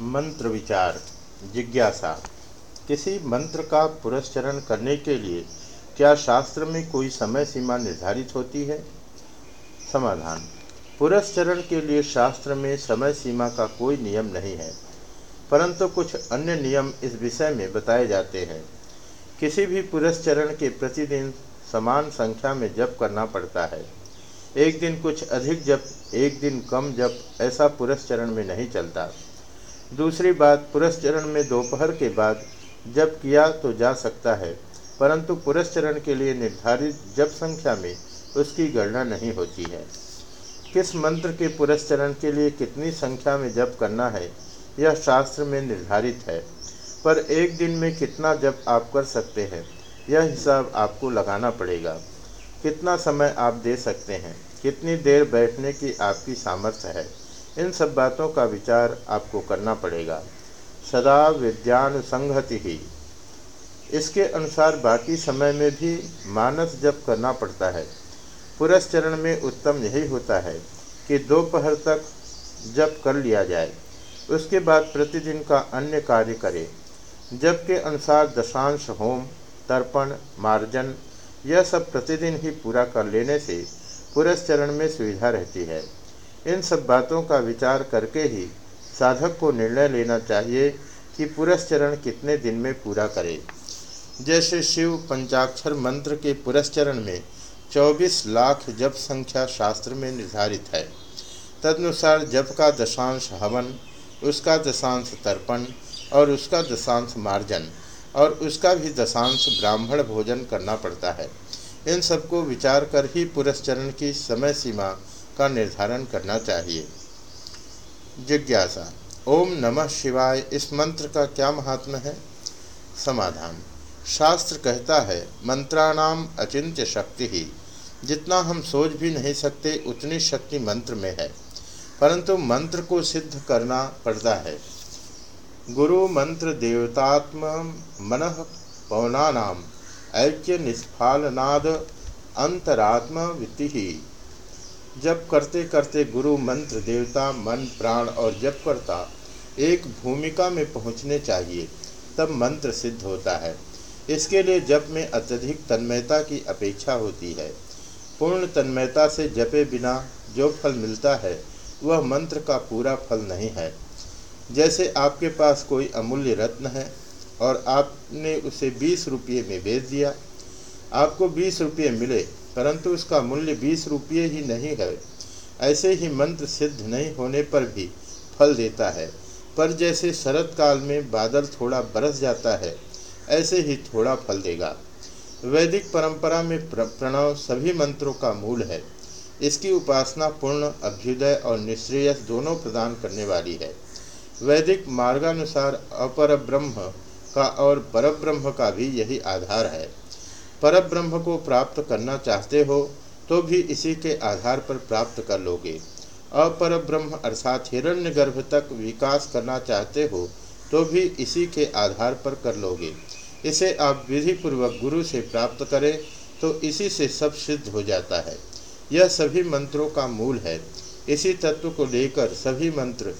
मंत्र विचार, जिज्ञासा। किसी मंत्र का पुरस्चरण करने के लिए क्या शास्त्र में कोई समय सीमा निर्धारित होती है? समाधान। पुरस्चरण के लिए शास्त्र में समय सीमा का कोई नियम नहीं है, परंतु कुछ अन्य नियम इस विषय में बताए जाते हैं। किसी भी पुरस्चरण के प्रतिदिन समान संख्या में जप करना पड़ता है। एक दिन कुछ अधिक जप, एक दिन कम जप, ऐसा पुरस्चरण में नहीं चलता। दूसरी बात, पुरस्चरण में दोपहर के बाद जब किया तो जा सकता है, परंतु पुरस्चरण के लिए निर्धारित जप संख्या में उसकी गणना नहीं होती है। किस मंत्र के पुरस्चरण के लिए कितनी संख्या में जप करना है, यह शास्त्र में निर्धारित है, पर एक दिन में कितना जप आप कर सकते हैं, यह हिसाब आपको लगाना पड़ेगा। कितना समय आप दे सकते हैं, कितनी देर बैठने की आपकी सामर्थ्य है इन सब बातों का विचार आपको करना पड़ेगा। सदा विद्यान संहति ही। इसके अनुसार बाकी समय में भी मानस जप करना पड़ता है। पुरस्चरण में उत्तम यही होता है कि दोपहर तक जप कर लिया जाए। उसके बाद प्रतिदिन का अन्य कार्य करें। जब के अनुसार दशांश होम, तर्पण, मार्जन, यह सब प्रतिदिन ही पूरा कर लेने से पुरस्चरण में सुविधा रहती है। इन सब बातों का विचार करके ही साधक को निर्णय लेना चाहिए कि पुरस्चरण कितने दिन में पूरा करे। जैसे शिव पंचाक्षर मंत्र के पुरस्चरण में 24 लाख जप संख्या शास्त्र में निर्धारित है। तदनुसार जप का दशांश हवन, उसका दशांश तर्पण और उसका दशांश मार्जन और उसका भी दशांश ब्राह्मण भोजन करना पड़ता है। इन सबको विचार कर ही पुरस्चरण की समय सीमा का निर्धारण करना चाहिए। जिज्ञासा। ओम नमः शिवाय, इस मंत्र का क्या महात्म है? समाधान। शास्त्र कहता है, मंत्राणाम अचिंत्य शक्ति ही। जितना हम सोच भी नहीं सकते, उतनी शक्ति मंत्र में है। परंतु मंत्र को सिद्ध करना पड़ता है। गुरु मंत्र देवतात्म मन पवनानाम, ऐक्य निष्फालनाद अंतरात्म वित्ति। जब करते करते गुरु मंत्र, देवता, मन, प्राण और जप करता, एक भूमिका में पहुँचने चाहिए, तब मंत्र सिद्ध होता है। इसके लिए जप में अत्यधिक तन्मयता की अपेक्षा होती है। पूर्ण तन्मयता से जपे बिना जो फल मिलता है, वह मंत्र का पूरा फल नहीं है। जैसे आपके पास कोई अमूल्य रत्न है और आपने उसे बीस रुपये में बेच दिया, आपको बीस रुपये मिले परंतु उसका मूल्य बीस रुपये ही नहीं है। ऐसे ही मंत्र सिद्ध नहीं होने पर भी फल देता है। पर जैसे शरद काल में बादल थोड़ा बरस जाता है, ऐसे ही थोड़ा फल देगा। वैदिक परंपरा में प्रणव सभी मंत्रों का मूल है। इसकी उपासना पूर्ण, अभ्युदय और निश्रेयस दोनों प्रदान करने वाली है। वैदिक मार्गानुसार अपर ब्रह्म का और परब्रह्म का भी यही आधार है। परब्रह्म को प्राप्त करना चाहते हो तो भी इसी के आधार पर प्राप्त कर लोगे। अपर ब्रह्म अर्थात हिरण्य गर्भ तक विकास करना चाहते हो तो भी इसी के आधार पर कर लोगे। इसे आप विधि पूर्वक गुरु से प्राप्त करें तो इसी से सब सिद्ध हो जाता है। यह सभी मंत्रों का मूल है। इसी तत्व को लेकर सभी मंत्र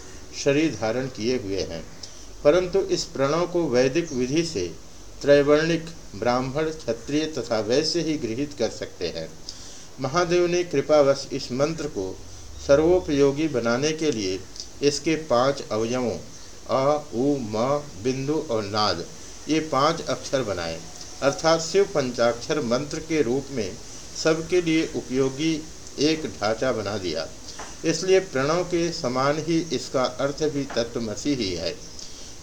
शरीर धारण किए हुए हैं। परंतु इस प्रणव को वैदिक विधि से त्रैवर्णिक, ब्राह्मण, क्षत्रिय तथा वैश्य ही गृहित कर सकते हैं। महादेव ने कृपावश इस मंत्र को सर्वोपयोगी बनाने के लिए इसके पाँच अवयवों, अ, उ, म, बिंदु और नाद, ये पाँच अक्षर बनाए। अर्थात शिव पंचाक्षर मंत्र के रूप में सबके लिए उपयोगी एक ढांचा बना दिया। इसलिए प्रणव के समान ही इसका अर्थ भी तत्वमसी ही है।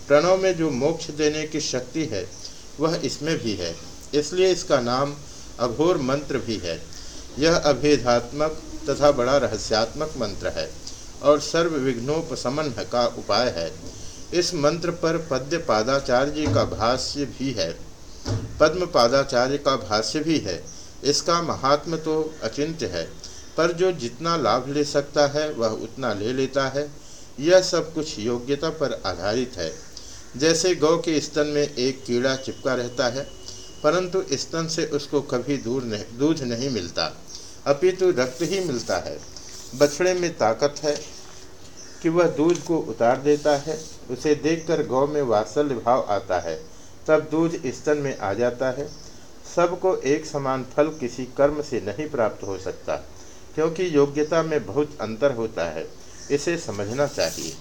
प्रणव में जो मोक्ष देने की शक्ति है वह इसमें भी है। इसलिए इसका नाम अघोर मंत्र भी है। यह अभेदात्मक तथा बड़ा रहस्यात्मक मंत्र है और सर्व विघ्नोपमन का उपाय है। इस मंत्र पर पद्य पादाचार्य जी का भाष्य भी है। पद्म पादाचार्य का भाष्य भी है। इसका महात्म तो अचिंत्य है, पर जो जितना लाभ ले सकता है, वह उतना ले लेता है। यह सब कुछ योग्यता पर आधारित है। जैसे गौ के स्तन में एक कीड़ा चिपका रहता है, परंतु स्तन से उसको कभी दूर नहीं, दूध नहीं मिलता। अपितु रक्त ही मिलता है। बछड़े में ताकत है कि वह दूध को उतार देता है। उसे देखकर गौ में वात्सल्य भाव आता है। तब दूध स्तन में आ जाता है। सबको एक समान फल किसी कर्म से नहीं प्राप्त हो सकता, क्योंकि योग्यता में बहुत अंतर होता है। इसे समझना चाहिए।